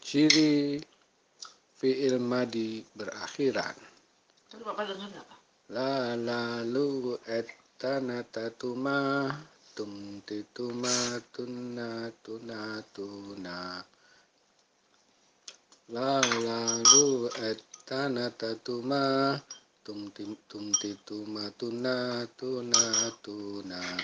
ciri fi'il madi berakhiran. Tadi Bapak dengar apa? La lalu etana tatuma tum tituma tunna tuna tuna. La lalu etana tatuma tum tum tituma tuna tuna tuna.